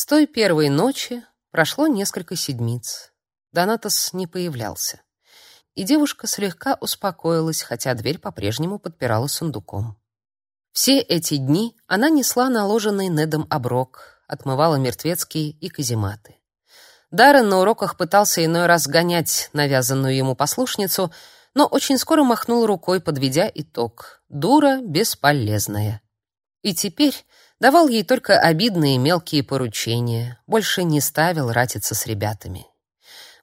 С той первой ночи прошло несколько седмиц. Донатос не появлялся. И девушка слегка успокоилась, хотя дверь по-прежнему подпирала сундуком. Все эти дни она несла наложенный Недом оброк, отмывала мертвецкие и казематы. Даррен на уроках пытался иной раз гонять навязанную ему послушницу, но очень скоро махнул рукой, подведя итог. Дура бесполезная. И теперь давал ей только обидные мелкие поручения, больше не ставил ратиться с ребятами.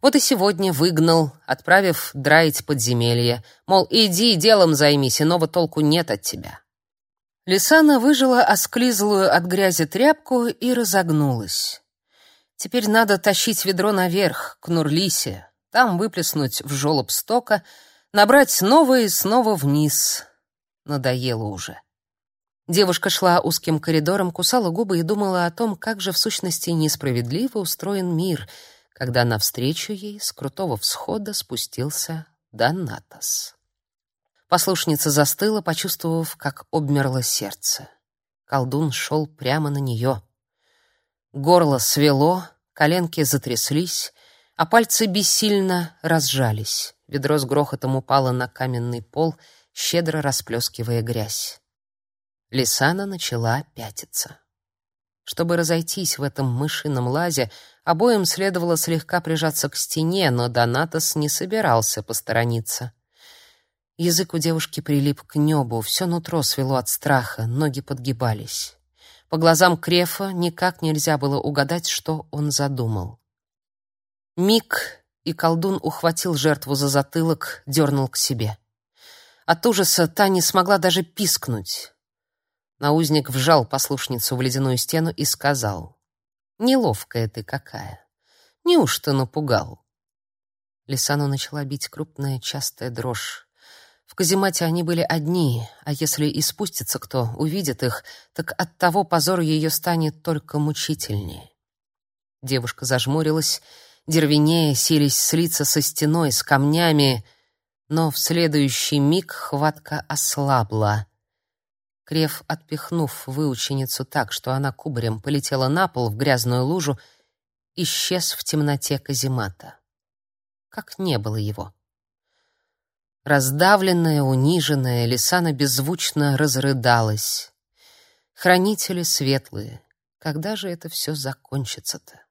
Вот и сегодня выгнал, отправив драить подземелье, мол, иди делом займись, иного толку нет от тебя. Лисана выжила осклизлую от грязи тряпку и разогнулась. Теперь надо тащить ведро наверх, к Нурлисе, там выплеснуть в жёлоб стока, набрать новое и снова вниз. Надоело уже. Девушка шла узким коридором, кусала губы и думала о том, как же в сущности несправедливо устроен мир, когда навстречу ей с крутого всхода спустился Донатос. Послушница застыла, почувствовав, как обмерло сердце. Колдун шел прямо на нее. Горло свело, коленки затряслись, а пальцы бессильно разжались. Ведро с грохотом упало на каменный пол, щедро расплескивая грязь. Лисана начала пятиться. Чтобы разойтись в этом мышином лазе, обоим следовало слегка прижаться к стене, но Донатос не собирался посторониться. Язык у девушки прилип к небу, все нутро свело от страха, ноги подгибались. По глазам Крефа никак нельзя было угадать, что он задумал. Миг, и колдун ухватил жертву за затылок, дернул к себе. От ужаса та не смогла даже пискнуть. Наузник вжал послушницу в ледяную стену и сказал: "Неловкая ты какая. Неужто напугал?" Лисану начала бить крупная частая дрожь. В каземате они были одни, а если и спустится кто, увидит их, так от того позор ее станет только мучительнее. Девушка зажмурилась, дервенея сились слиться со стеной, с камнями, но в следующий миг хватка ослабла. Крев, отпихнув выученицу так, что она кубарем полетела на пол в грязную лужу, исчез в темноте каземата. Как не было его. Раздавленная, униженная, Лисана беззвучно разрыдалась. Хранители светлые, когда же это все закончится-то?